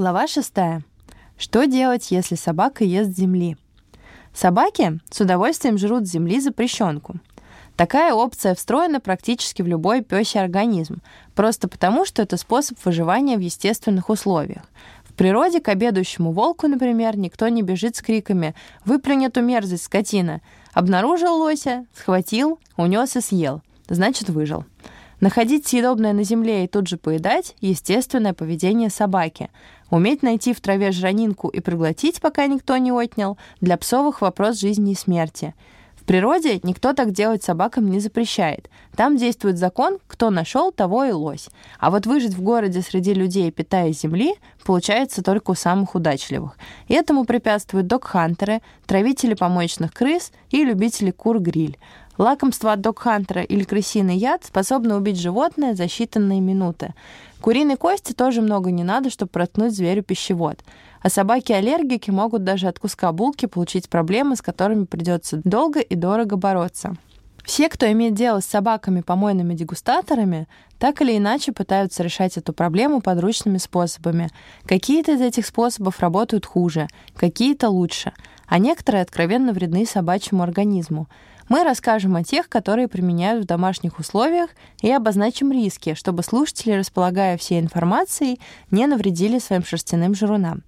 Глава шестая. Что делать, если собака ест земли? Собаки с удовольствием жрут с земли запрещенку. Такая опция встроена практически в любой пёсий организм, просто потому, что это способ выживания в естественных условиях. В природе к обедающему волку, например, никто не бежит с криками «Выплюнь эту мерзость, скотина!» Обнаружил лося, схватил, унес и съел. Значит, выжил. Находить съедобное на земле и тут же поедать – естественное поведение собаки. Уметь найти в траве жранинку и проглотить, пока никто не отнял – для псовых вопрос жизни и смерти. В природе никто так делать собакам не запрещает. Там действует закон «кто нашел, того и лось». А вот выжить в городе среди людей, питаясь земли, получается только у самых удачливых. И этому препятствуют док-хантеры, травители помоечных крыс и любители кур-гриль. Лакомство от док-хантера или крысиный яд способны убить животное за считанные минуты. Куриной кости тоже много не надо, чтобы проткнуть зверю пищевод. А собаки-аллергики могут даже от куска булки получить проблемы, с которыми придется долго и дорого бороться. Все, кто имеет дело с собаками-помойными дегустаторами, так или иначе пытаются решать эту проблему подручными способами. Какие-то из этих способов работают хуже, какие-то лучше, а некоторые откровенно вредны собачьему организму. Мы расскажем о тех, которые применяют в домашних условиях, и обозначим риски, чтобы слушатели, располагая всей информацией, не навредили своим шерстяным жирунам.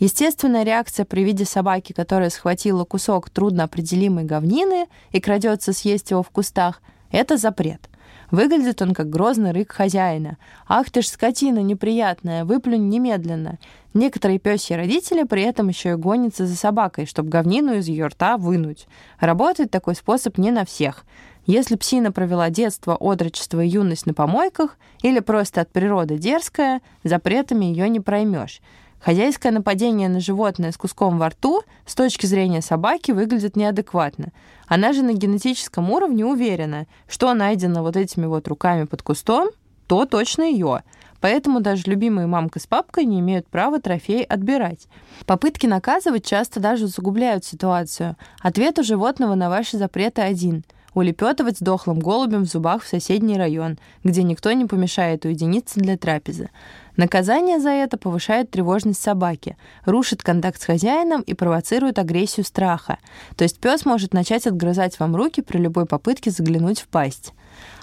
Естественная реакция при виде собаки, которая схватила кусок трудноопределимой говнины и крадется съесть его в кустах, это запрет. Выглядит он как грозный рык хозяина. «Ах ты ж скотина неприятная, выплюнь немедленно!» Некоторые пёсьи родители при этом еще и гонятся за собакой, чтобы говнину из ее рта вынуть. Работает такой способ не на всех. Если псина провела детство, отрочество и юность на помойках или просто от природы дерзкая, запретами ее не проймешь. Хозяйское нападение на животное с куском во рту с точки зрения собаки выглядит неадекватно. Она же на генетическом уровне уверена, что найдено вот этими вот руками под кустом, то точно ее. Поэтому даже любимые мамка с папкой не имеют права трофей отбирать. Попытки наказывать часто даже загубляют ситуацию. Ответ у животного на ваши запреты один — улепетывать с дохлым голубем в зубах в соседний район, где никто не помешает уединиться для трапезы. Наказание за это повышает тревожность собаки, рушит контакт с хозяином и провоцирует агрессию страха. То есть пес может начать отгрызать вам руки при любой попытке заглянуть в пасть.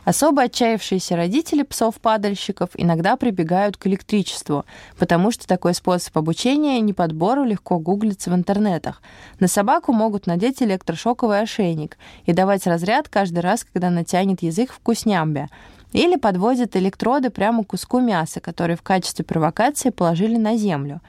Особо отчаявшиеся родители псов-падальщиков иногда прибегают к электричеству, потому что такой способ обучения не подбору легко гуглится в интернетах. На собаку могут надеть электрошоковый ошейник и давать разряд каждый раз, когда натянет язык вкуснямбе. Или подводят электроды прямо к куску мяса, который в качестве провокации положили на землю.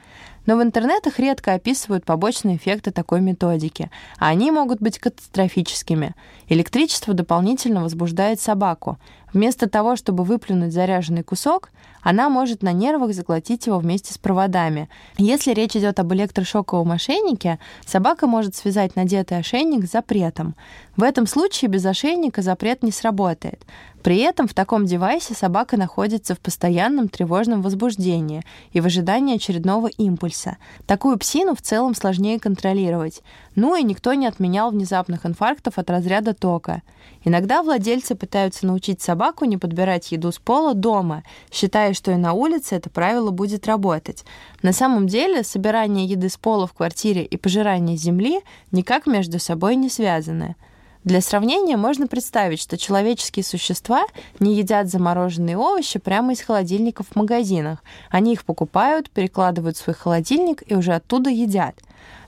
Но в интернетах редко описывают побочные эффекты такой методики, а они могут быть катастрофическими. Электричество дополнительно возбуждает собаку. Вместо того, чтобы выплюнуть заряженный кусок, она может на нервах заглотить его вместе с проводами. Если речь идет об электрошоковом ошейнике, собака может связать надетый ошейник с запретом. В этом случае без ошейника запрет не сработает. При этом в таком девайсе собака находится в постоянном тревожном возбуждении и в ожидании очередного импульса. Такую псину в целом сложнее контролировать. Ну и никто не отменял внезапных инфарктов от разряда тока. Иногда владельцы пытаются научить собаку не подбирать еду с пола дома, считая, что и на улице это правило будет работать. На самом деле, собирание еды с пола в квартире и пожирание земли никак между собой не связаны. Для сравнения можно представить, что человеческие существа не едят замороженные овощи прямо из холодильников в магазинах. Они их покупают, перекладывают в свой холодильник и уже оттуда едят.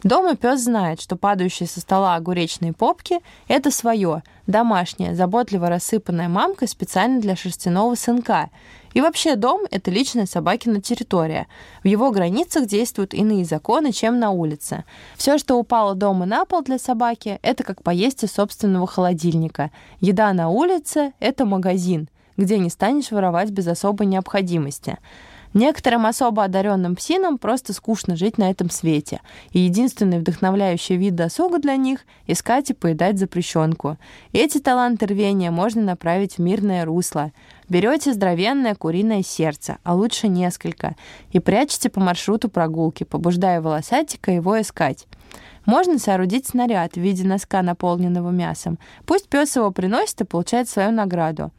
Дома пес знает, что падающие со стола огуречные попки – это свое, домашнее, заботливо рассыпанное мамкой специально для шерстяного сынка. И вообще дом — это личная собакина территория. В его границах действуют иные законы, чем на улице. Все, что упало дома на пол для собаки, это как поесть из собственного холодильника. Еда на улице — это магазин, где не станешь воровать без особой необходимости. Некоторым особо одаренным псинам просто скучно жить на этом свете, и единственный вдохновляющий вид досуга для них — искать и поедать запрещенку. Эти таланты рвения можно направить в мирное русло. Берете здоровенное куриное сердце, а лучше несколько, и прячете по маршруту прогулки, побуждая волосатика его искать. Можно соорудить снаряд в виде носка, наполненного мясом. Пусть пес его приносит и получает свою награду.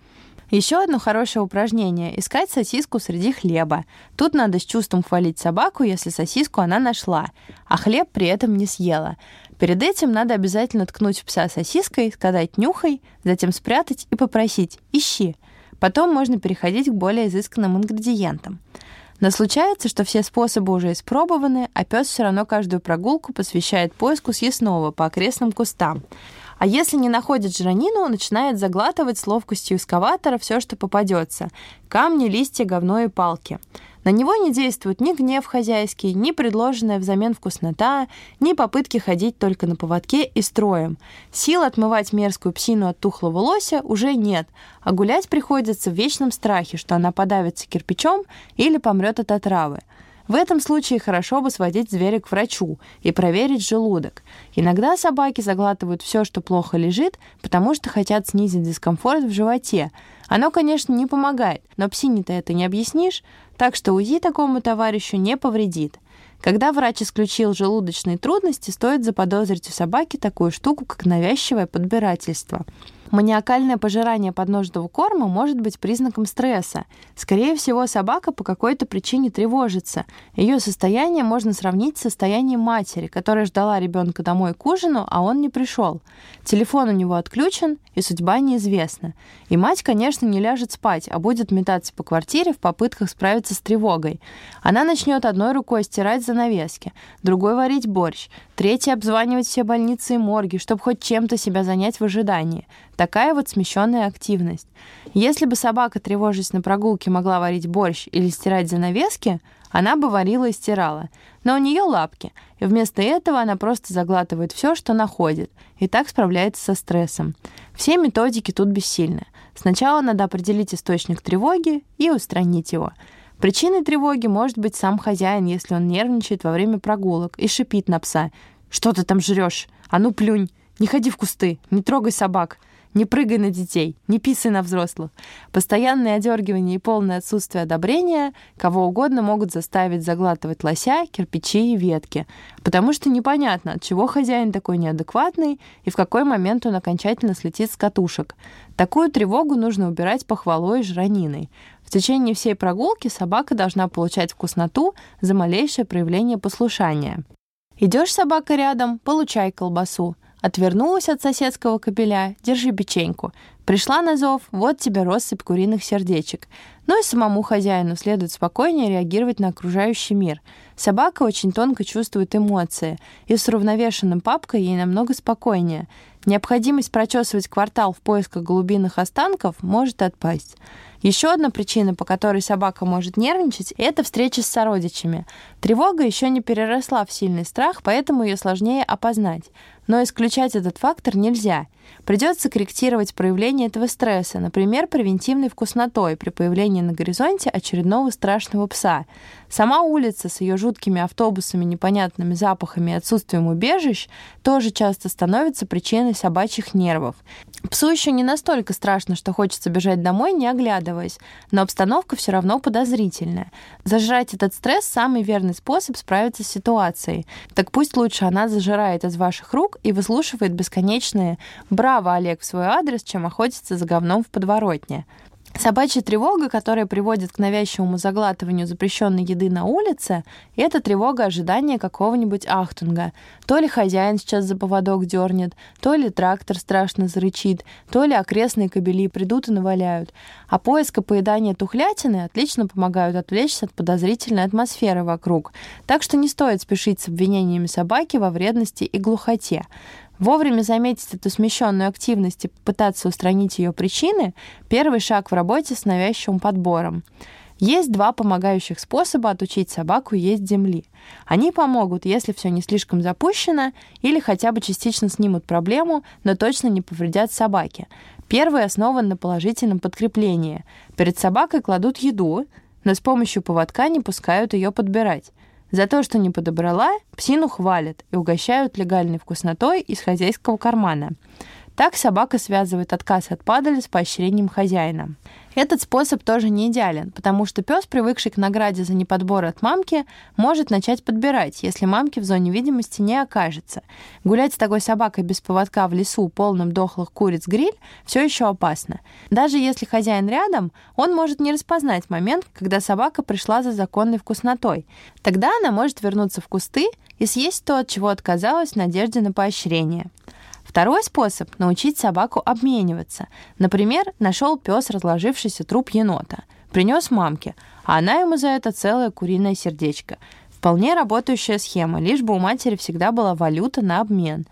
Еще одно хорошее упражнение – искать сосиску среди хлеба. Тут надо с чувством хвалить собаку, если сосиску она нашла, а хлеб при этом не съела. Перед этим надо обязательно ткнуть пса сосиской, сказать «нюхай», затем спрятать и попросить «ищи». Потом можно переходить к более изысканным ингредиентам. Но случается, что все способы уже испробованы, а пес все равно каждую прогулку посвящает поиску съестного по окрестным кустам. А если не находит жранину, начинает заглатывать с ловкостью эскаватора все, что попадется. Камни, листья, говно и палки. На него не действует ни гнев хозяйский, ни предложенная взамен вкуснота, ни попытки ходить только на поводке и строем. Сил отмывать мерзкую псину от тухлого лося уже нет, а гулять приходится в вечном страхе, что она подавится кирпичом или помрет от отравы. В этом случае хорошо бы сводить зверя к врачу и проверить желудок. Иногда собаки заглатывают все, что плохо лежит, потому что хотят снизить дискомфорт в животе. Оно, конечно, не помогает, но псине-то это не объяснишь, так что УЗИ такому товарищу не повредит. Когда врач исключил желудочные трудности, стоит заподозрить у собаки такую штуку, как навязчивое подбирательство – Маниакальное пожирание подножного корма может быть признаком стресса. Скорее всего, собака по какой-то причине тревожится. Ее состояние можно сравнить с состоянием матери, которая ждала ребенка домой к ужину, а он не пришел. Телефон у него отключен, и судьба неизвестна. И мать, конечно, не ляжет спать, а будет метаться по квартире в попытках справиться с тревогой. Она начнет одной рукой стирать занавески, другой варить борщ, третий обзванивать все больницы и морги, чтобы хоть чем-то себя занять в ожидании. Такая вот смещенная активность. Если бы собака, тревожась на прогулке, могла варить борщ или стирать занавески, она бы варила и стирала. Но у нее лапки, и вместо этого она просто заглатывает все, что находит, и так справляется со стрессом. Все методики тут бессильны. Сначала надо определить источник тревоги и устранить его. Причиной тревоги может быть сам хозяин, если он нервничает во время прогулок и шипит на пса. «Что ты там жрешь? А ну плюнь! Не ходи в кусты! Не трогай собак!» Не прыгай на детей, не писай на взрослых. Постоянное одергивание и полное отсутствие одобрения кого угодно могут заставить заглатывать лося, кирпичи и ветки. Потому что непонятно, от чего хозяин такой неадекватный и в какой момент он окончательно слетит с катушек. Такую тревогу нужно убирать похвалой и жраниной. В течение всей прогулки собака должна получать вкусноту за малейшее проявление послушания. Идешь собака рядом, получай колбасу. Отвернулась от соседского капеля, держи печеньку. Пришла на зов, вот тебе россыпь куриных сердечек. Ну и самому хозяину следует спокойнее реагировать на окружающий мир. Собака очень тонко чувствует эмоции, и с уравновешенным папкой ей намного спокойнее. Необходимость прочесывать квартал в поисках голубиных останков может отпасть. Еще одна причина, по которой собака может нервничать, это встреча с сородичами. Тревога еще не переросла в сильный страх, поэтому ее сложнее опознать. Но исключать этот фактор нельзя. Придется корректировать проявление этого стресса, например, превентивной вкуснотой при появлении на горизонте очередного страшного пса. Сама улица с ее жуткими автобусами, непонятными запахами и отсутствием убежищ тоже часто становится причиной собачьих нервов. Псу еще не настолько страшно, что хочется бежать домой, не оглядываясь, но обстановка все равно подозрительная. Зажрать этот стресс – самый верный способ справиться с ситуацией. Так пусть лучше она зажирает из ваших рук и выслушивает бесконечные «Браво, Олег!» в свой адрес, чем охотится за говном в подворотне. Собачья тревога, которая приводит к навязчивому заглатыванию запрещенной еды на улице, это тревога ожидания какого-нибудь ахтунга. То ли хозяин сейчас за поводок дернет, то ли трактор страшно зарычит, то ли окрестные кобели придут и наваляют. А поиск и поедание тухлятины отлично помогают отвлечься от подозрительной атмосферы вокруг. Так что не стоит спешить с обвинениями собаки во вредности и глухоте. Вовремя заметить эту смещенную активность и попытаться устранить ее причины – первый шаг в работе с навязчивым подбором. Есть два помогающих способа отучить собаку есть земли. Они помогут, если все не слишком запущено, или хотя бы частично снимут проблему, но точно не повредят собаке. Первый основан на положительном подкреплении. Перед собакой кладут еду, но с помощью поводка не пускают ее подбирать. За то, что не подобрала, псину хвалят и угощают легальной вкуснотой из хозяйского кармана. Так собака связывает отказ от падали с поощрением хозяина. Этот способ тоже не идеален, потому что пес, привыкший к награде за неподбор от мамки, может начать подбирать, если мамки в зоне видимости не окажется. Гулять с такой собакой без поводка в лесу, полным дохлых куриц гриль, все еще опасно. Даже если хозяин рядом, он может не распознать момент, когда собака пришла за законной вкуснотой. Тогда она может вернуться в кусты и съесть то, от чего отказалась в надежде на поощрение. Второй способ – научить собаку обмениваться. Например, нашел пес разложившийся труп енота, принес мамке, а она ему за это целое куриное сердечко. Вполне работающая схема, лишь бы у матери всегда была валюта на обмен.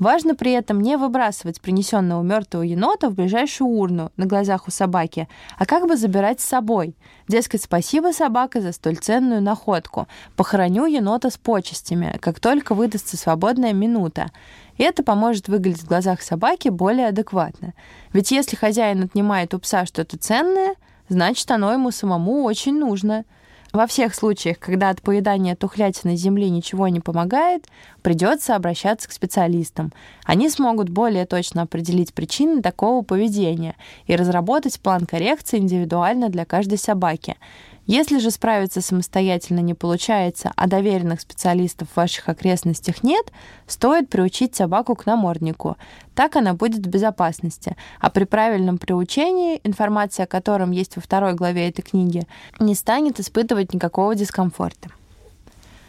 Важно при этом не выбрасывать принесенного мертвого енота в ближайшую урну на глазах у собаки, а как бы забирать с собой. Дескать, спасибо, собака, за столь ценную находку. Похороню енота с почестями, как только выдастся свободная минута. И это поможет выглядеть в глазах собаки более адекватно. Ведь если хозяин отнимает у пса что-то ценное, значит, оно ему самому очень нужно. Во всех случаях, когда от поедания тухлятины земли ничего не помогает, придется обращаться к специалистам. Они смогут более точно определить причины такого поведения и разработать план коррекции индивидуально для каждой собаки. Если же справиться самостоятельно не получается, а доверенных специалистов в ваших окрестностях нет, стоит приучить собаку к наморднику. Так она будет в безопасности. А при правильном приучении, информация о котором есть во второй главе этой книги, не станет испытывать никакого дискомфорта.